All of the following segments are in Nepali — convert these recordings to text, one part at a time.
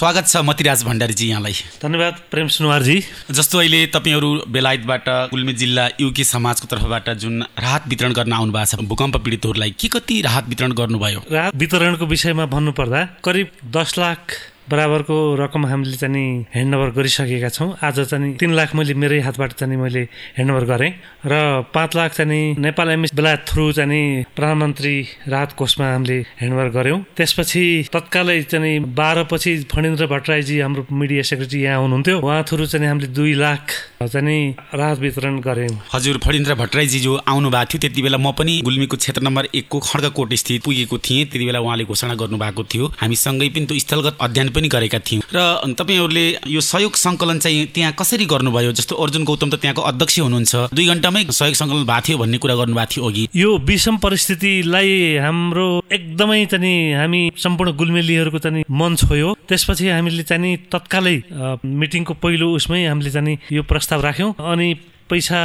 स्वागत छ मतिराज भण्डारीजी यहाँलाई। धन्यवाद प्रेम सुनवारजी। जस्तो अहिले तपाईँहरू बेलायतबाट गुल्मी जिल्ला युके समाजको तर्फबाट जुन राहत वितरण गर्न आउनु भएको छ भूकम्प पीडितहरूलाई के कति राहत वितरण गर्नुभयो? राहत वितरणको विषयमा भन्नुपर्दा करिब दस लाख बराबरको रकम हामीले चाहिँ ह्यान्डओभर गरिसकेका छौँ। आज चाहिँ तिन लाख मैले मेरै हातबाट चाहिँ मैले ह्यान्डओभर गरेँ र पाँच लाख चाहिँ नेपाल एमएस बेलायत थ्रु चाहिँ प्रधानमन्त्री राहत कोषमा हामीले ह्यान्डओभर गऱ्यौँ। त्यसपछि तत्कालै चाहिँ बाह्र पछि फणिन्द्र भट्टराईजी हाम्रो मिडिया सेक्रेटरी यहाँ हुनुहुन्थ्यो। उहाँ थ्रु चाहिँ हामीले दुई लाख चाहिँ राहत वितरण गऱ्यौँ। हजुर फणिन्द्र भट्टराईजी जो आउनु भएको थियो। त्यति बेला म पनि गुल्मीको क्षेत्र नम्बर एकको खड्गकोट स्थित पुगेको थिएँ। त्यति बेला उहाँले घोषणा गर्नुभएको थियो। हामीसँगै पनि त्यो स्थलगत अध्ययन पनि गरेका थियौँ। र तपाईँहरूले यो सहयोग सङ्कलन चाहिँ त्यहाँ कसरी गर्नुभयो? जस्तो अर्जुन गौतम त त्यहाँको अध्यक्ष हुनुहुन्छ। दुई घन्टामै सहयोग सङ्कलन भएको थियो भन्ने कुरा गर्नुभएको थियो अघि। यो विषम परिस्थितिलाई हाम्रो एकदमै चाहिँ हामी सम्पूर्ण गुलमेलीहरूको चाहिँ मन छोयो। त्यसपछि हामीले चाहिँ तत्कालै मिटिङको पहिलो उसमै हामीले चाहिँ यो प्रस्ताव राख्यौँ। अनि पैसा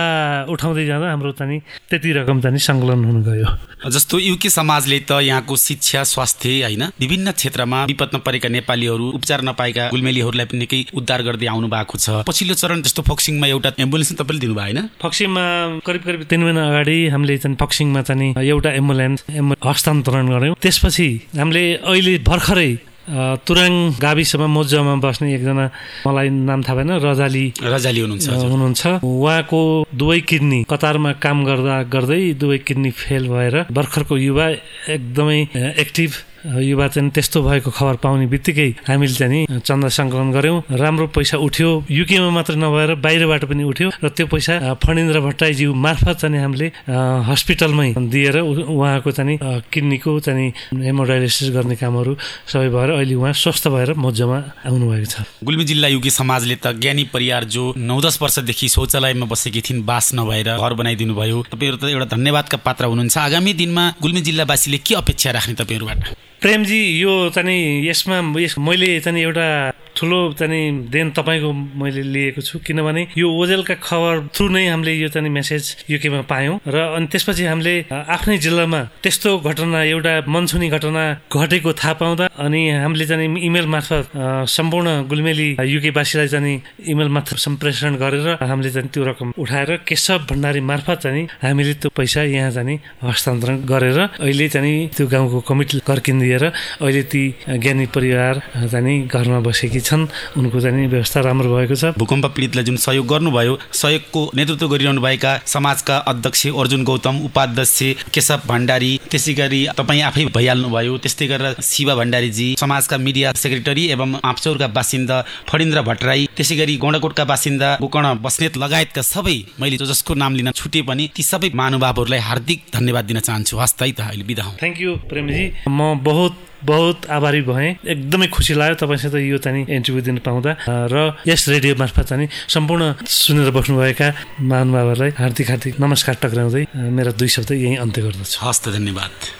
उठाउँदै जाँदा हाम्रो चाहिँ त्यति रकम चाहिँ सङ्कलन हुन गयो जस्तो युके समाजले त यहाँको शिक्षा स्वास्थ्य होइन विभिन्न क्षेत्रमा विपदमा परेका नेपालीहरू उपचार नपाएका गुलमेलीहरूलाई पनि निकै उद्धार गर्दै आउनु भएको छ। पछिल्लो चरण जस्तो फक्सिङमा एउटा एम्बुलेन्स तपाईँले दिनुभयो होइन? फक्सिङमा करिब करिब तिन महिना अगाडि हामीले चाहिँ फक्सिङमा चाहिँ एउटा एम्बुलेन्स हस्तान्तरण गऱ्यौँ। त्यसपछि हामीले अहिले भर्खरै तुराङ गाविसमा मोजामा बस्ने एकजना मलाई नाम थाहा भएन रजाली। रजाली हुनुहुन्छ हुनुहुन्छ। उहाँको दुवै किडनी कतारमा काम गर्दा गर्दै दुवै किडनी फेल भएर भर्खरको युवा एकदमै एक्टिभ युवा चाहिँ त्यस्तो भएको खबर पाउने बित्तिकै हामीले चाहिँ चन्दा सङ्कलन गऱ्यौँ। राम्रो पैसा उठ्यो। युकेमा मात्र नभएर बाहिरबाट पनि उठ्यो र त्यो पैसा फणिन्द्र भट्टराईज्यू मार्फत चाहिँ हामीले हस्पिटलमै दिएर उहाँको चाहिँ किडनीको चाहिँ हेमोडायलिसिस गर्ने कामहरू सबै भएर अहिले उहाँ स्वस्थ भएर मजामा आउनुभएको छ। गुल्मी जिल्ला युके समाजले त ज्ञानी परिवार जो नौ दस वर्षदेखि शौचालयमा बसेकी थिइन् बास नभएर घर बनाइदिनु भयो तपाईँहरू त एउटा धन्यवादका पात्र हुनुहुन्छ। आगामी दिनमा गुल्मी जिल्लावासीले के अपेक्षा राख्ने तपाईँहरूबाट? प्रेमजी यो चाहिँ यसमा मैले चाहिँ एउटा ठुलो चाहिँ देन तपाईँको मैले लिएको छु। किनभने यो ओजेलका खबर थ्रु नै हामीले यो चाहिँ मेसेज युकेमा पायौँ। र अनि त्यसपछि हामीले आफ्नै जिल्लामा त्यस्तो घटना एउटा मनसुनी घटना घटेको थाहा पाउँदा अनि हामीले चाहिँ इमेल मार्फत सम्पूर्ण गुलमेली युकेवासीलाई चाहिँ इमेल मार्फत सम्प्रेषण गरेर हामीले चाहिँ त्यो रकम उठाएर केशव भण्डारी मार्फत चाहिँ हामीले त्यो पैसा यहाँ चाहिँ हस्तान्तरण गरेर अहिले चाहिँ त्यो गाउँको कमिटी कर्किँदिएर अहिले ती ज्ञानी परिवार चाहिँ घरमा बसेकी छन्। उनको चाहिँ व्यवस्था राम्रो भएको छ। भूकम्प पीडितलाई जुन सहयोग गर्नुभयो सहयोगको नेतृत्व गरिरहनु भएका समाजका अध्यक्ष अर्जुन गौतम उपाध्यक्ष केशव भण्डारी त्यसै गरी तपाईँ आफै भइहाल्नुभयो। त्यस्तै गरेर शिवा भण्डारीजी समाजका मिडिया सेक्रेटरी एवं आँपचौरका बासिन्दा फणिन्द्र भट्टराई त्यसै गरी गौँडाकोटका बासिन्दा गोकर्ण बस्नेत लगायतका सबै मैले जसको नाम लिन छुटे पनि ती सबै महानुभावहरूलाई हार्दिक धन्यवाद दिन चाहन्छु। हस् त अहिले बिदा थ्याङ्क यू प्रेमजी। म बहुत बहुत आभारी भएँ। एकदमै खुसी लाग्यो तपाईँसित यो चाहिँ इन्टरभ्यू दिन पाउँदा। र यस रेडियो मार्फत चाहिँ सम्पूर्ण सुनेर बस्नुभएका महानुभावहरूलाई हार्दिक हार्दिक नमस्कार टक्राउँदै मेरा दुई शब्द यहीँ अन्त्य गर्दछु। हस्त धन्यवाद।